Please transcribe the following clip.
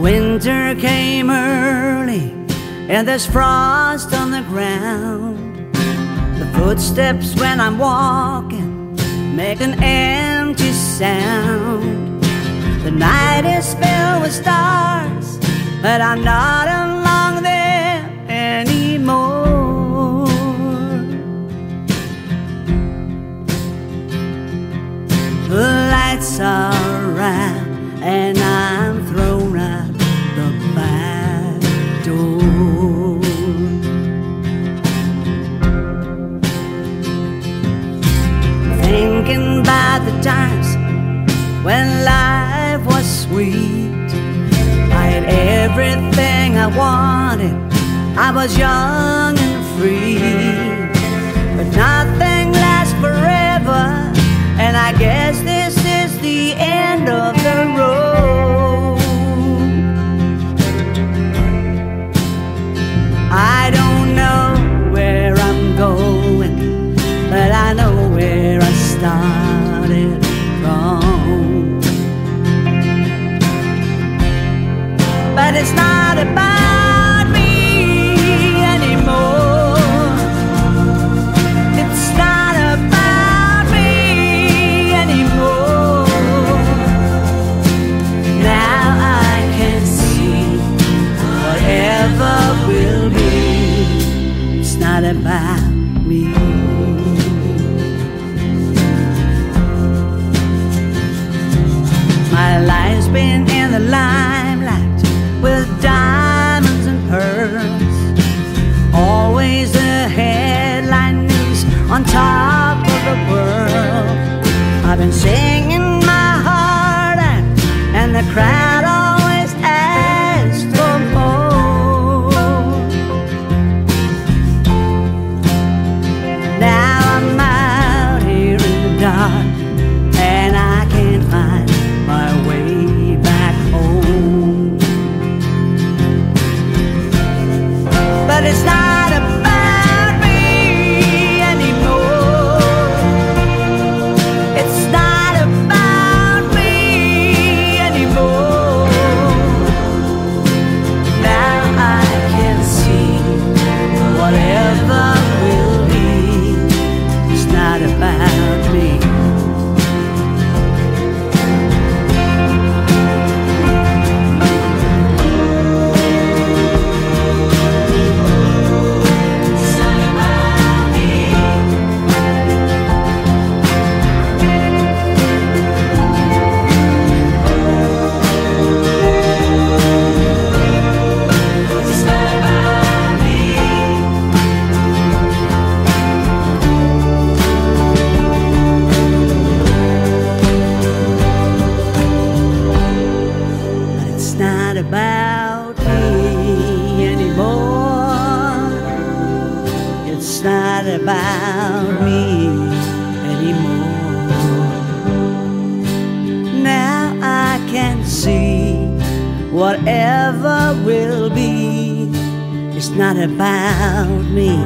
Winter came early, and there's frost on the ground. The footsteps when I'm walking make an empty sound. The night is filled with stars, but I'm not along there anymore. The lights are out, and I'm Thinking about the times when life was sweet. I had everything I wanted. I was young and free. Been in the limelight been singing my heart out, and the crowd always asks for more. Now I'm out here in the dark, and I can't find my way back home. But it's not about me anymore. Now I can see whatever will be. It's not about me.